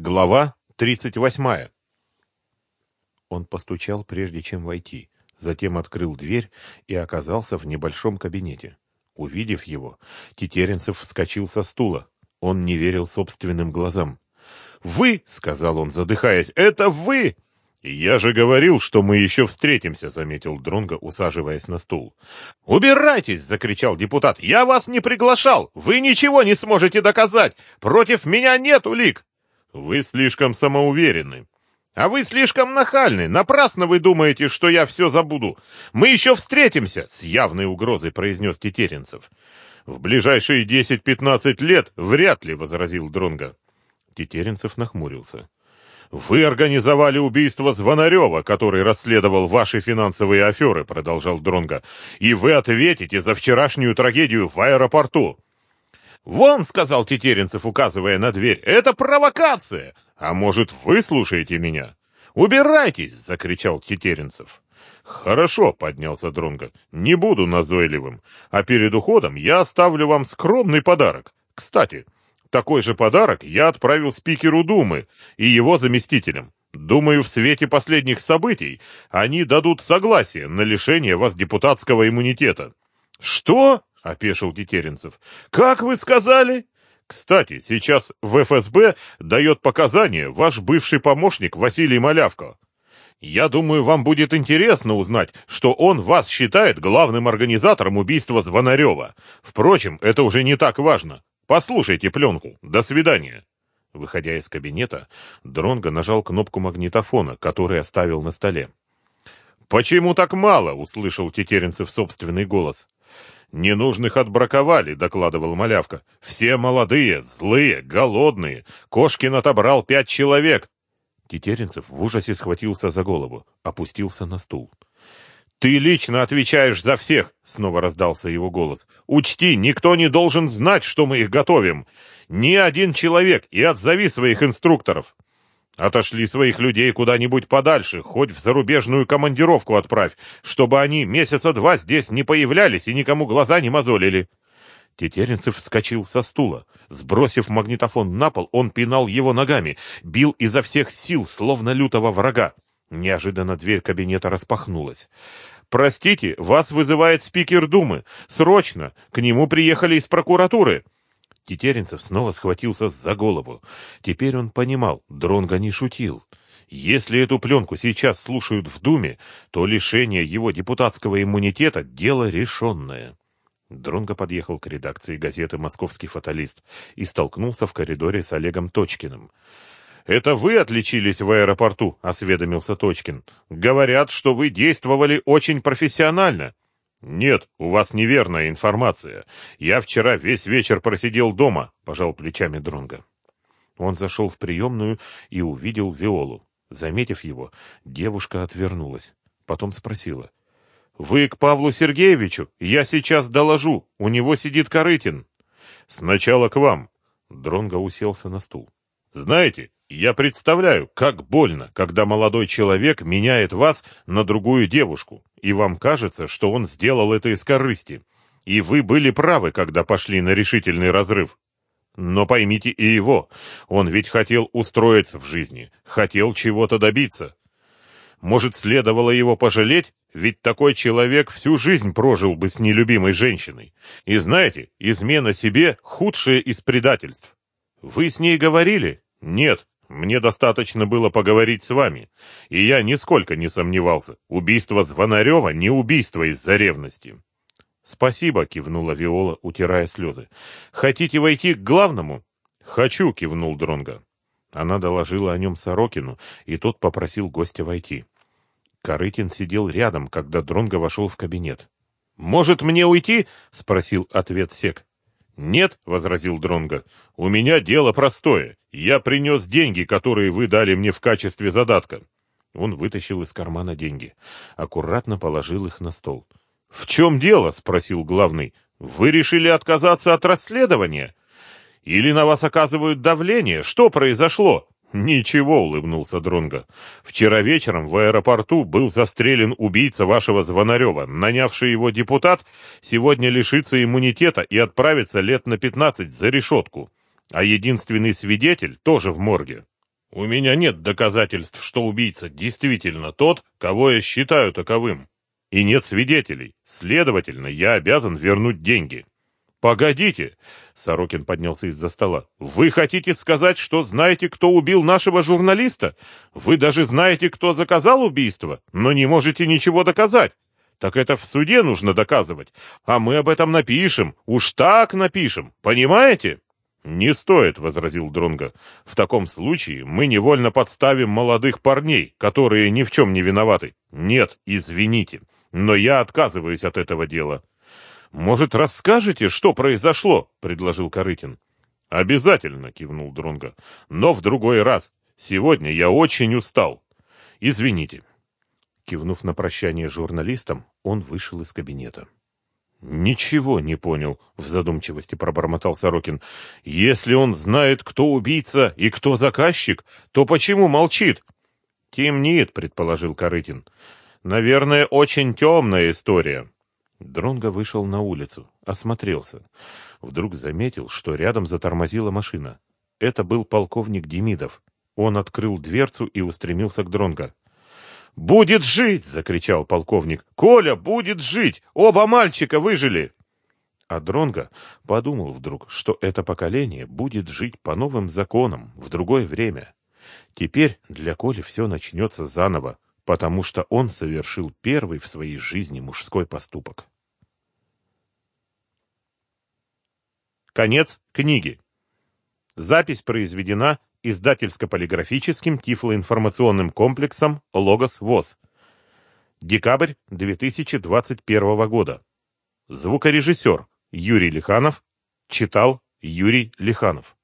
Глава 38. Он постучал, прежде чем войти, затем открыл дверь и оказался в небольшом кабинете. Увидев его, Тетеренцев вскочил со стула. Он не верил собственным глазам. «Вы!» — сказал он, задыхаясь. «Это вы!» «Я же говорил, что мы еще встретимся», — заметил Дронго, усаживаясь на стул. «Убирайтесь!» — закричал депутат. «Я вас не приглашал! Вы ничего не сможете доказать! Против меня нет улик! Вы слишком самоуверенны. А вы слишком нахальны. Напрасно вы думаете, что я все забуду. Мы еще встретимся, с явной угрозой произнес Тетеренцев. В ближайшие 10-15 лет вряд ли, возразил Дронга. Тетеренцев нахмурился. «Вы организовали убийство Звонарева, который расследовал ваши финансовые аферы», — продолжал Дронга. «И вы ответите за вчерашнюю трагедию в аэропорту. «Вон!» — сказал Тетеренцев, указывая на дверь. «Это провокация! А может, вы слушаете меня?» «Убирайтесь!» — закричал Тетеренцев. «Хорошо», — поднялся Дронго. «Не буду назойливым. А перед уходом я оставлю вам скромный подарок. Кстати, такой же подарок я отправил спикеру Думы и его заместителям. Думаю, в свете последних событий они дадут согласие на лишение вас депутатского иммунитета». «Что?» — опешил Тетеренцев. «Как вы сказали?» «Кстати, сейчас в ФСБ дает показания ваш бывший помощник Василий Малявко. Я думаю, вам будет интересно узнать, что он вас считает главным организатором убийства Звонарева. Впрочем, это уже не так важно. Послушайте пленку. До свидания». Выходя из кабинета, Дронго нажал кнопку магнитофона, который оставил на столе. «Почему так мало?» — услышал Тетеренцев собственный голос. «Ненужных отбраковали», — докладывал Малявка. «Все молодые, злые, голодные. Кошкин отобрал пять человек». Тетеренцев в ужасе схватился за голову, опустился на стул. «Ты лично отвечаешь за всех!» — снова раздался его голос. «Учти, никто не должен знать, что мы их готовим! Ни один человек, и отзови своих инструкторов!» Отошли своих людей куда-нибудь подальше, хоть в зарубежную командировку отправь, чтобы они месяца два здесь не появлялись и никому глаза не мозолили. Тетеренцев вскочил со стула. Сбросив магнитофон на пол, он пинал его ногами, бил изо всех сил, словно лютого врага. Неожиданно дверь кабинета распахнулась. «Простите, вас вызывает спикер Думы. Срочно! К нему приехали из прокуратуры!» Тетеренцев снова схватился за голову. Теперь он понимал, Дронга не шутил. Если эту пленку сейчас слушают в Думе, то лишение его депутатского иммунитета – дело решенное. Дронго подъехал к редакции газеты «Московский фаталист» и столкнулся в коридоре с Олегом Точкиным. «Это вы отличились в аэропорту?» – осведомился Точкин. «Говорят, что вы действовали очень профессионально». «Нет, у вас неверная информация. Я вчера весь вечер просидел дома», — пожал плечами Дронга. Он зашел в приемную и увидел Виолу. Заметив его, девушка отвернулась. Потом спросила. «Вы к Павлу Сергеевичу? Я сейчас доложу. У него сидит Корытин». «Сначала к вам». Дронго уселся на стул. «Знаете, я представляю, как больно, когда молодой человек меняет вас на другую девушку, и вам кажется, что он сделал это из корысти. И вы были правы, когда пошли на решительный разрыв. Но поймите и его, он ведь хотел устроиться в жизни, хотел чего-то добиться. Может, следовало его пожалеть? Ведь такой человек всю жизнь прожил бы с нелюбимой женщиной. И знаете, измена себе – худшее из предательств. Вы с ней говорили? Нет, мне достаточно было поговорить с вами, и я нисколько не сомневался. Убийство Звонарева не убийство из-за ревности. Спасибо, кивнула Виола, утирая слезы. Хотите войти к главному? Хочу, кивнул Дронга. Она доложила о нем Сорокину, и тот попросил гостя войти. Корытин сидел рядом, когда Дронга вошел в кабинет. «Может, мне уйти?» — спросил ответ Сек. «Нет», — возразил Дронга, — «у меня дело простое. Я принес деньги, которые вы дали мне в качестве задатка». Он вытащил из кармана деньги, аккуратно положил их на стол. «В чем дело?» — спросил главный. «Вы решили отказаться от расследования? Или на вас оказывают давление? Что произошло?» «Ничего», — улыбнулся Дронго. «Вчера вечером в аэропорту был застрелен убийца вашего Звонарева. Нанявший его депутат сегодня лишится иммунитета и отправится лет на пятнадцать за решетку. А единственный свидетель тоже в морге». У меня нет доказательств, что убийца действительно тот, кого я считаю таковым. И нет свидетелей. Следовательно, я обязан вернуть деньги. Погодите, Сорокин поднялся из-за стола. Вы хотите сказать, что знаете, кто убил нашего журналиста? Вы даже знаете, кто заказал убийство, но не можете ничего доказать. Так это в суде нужно доказывать. А мы об этом напишем. Уж так напишем. Понимаете? Не стоит, возразил Дронга. В таком случае мы невольно подставим молодых парней, которые ни в чем не виноваты. Нет, извините, но я отказываюсь от этого дела. Может, расскажете, что произошло, предложил Корытин. Обязательно, кивнул Дронга. Но в другой раз. Сегодня я очень устал. Извините. Кивнув на прощание журналистам, он вышел из кабинета. «Ничего не понял», — в задумчивости пробормотал Сорокин. «Если он знает, кто убийца и кто заказчик, то почему молчит?» «Темнит», — предположил Корытин. «Наверное, очень темная история». Дронго вышел на улицу, осмотрелся. Вдруг заметил, что рядом затормозила машина. Это был полковник Демидов. Он открыл дверцу и устремился к Дронго. «Будет жить!» — закричал полковник. «Коля, будет жить! Оба мальчика выжили!» А Дронго подумал вдруг, что это поколение будет жить по новым законам в другое время. Теперь для Коли все начнется заново, потому что он совершил первый в своей жизни мужской поступок. Конец книги. Запись произведена издательско-полиграфическим тифлоинформационным комплексом «Логос ВОЗ». Декабрь 2021 года. Звукорежиссер Юрий Лиханов. Читал Юрий Лиханов.